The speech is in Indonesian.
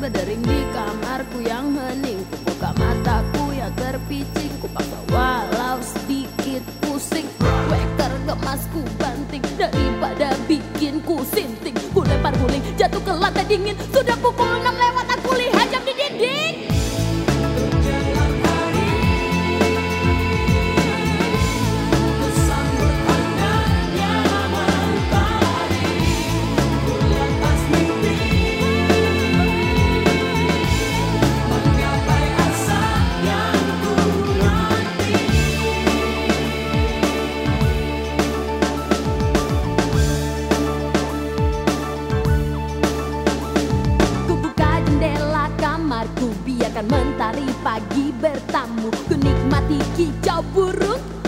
berdering di kamarku yang hening. Ku buka mataku yang terpicing. Ku paksa walau sedikit pusing. Weker gemasku banting. Daripada bikin ku sinting. Ku lempar guling jatuh ke lantai dingin. Sudah pukul 6 lewat aku lihat jam di dinding bertamu Ku nikmati kicau burung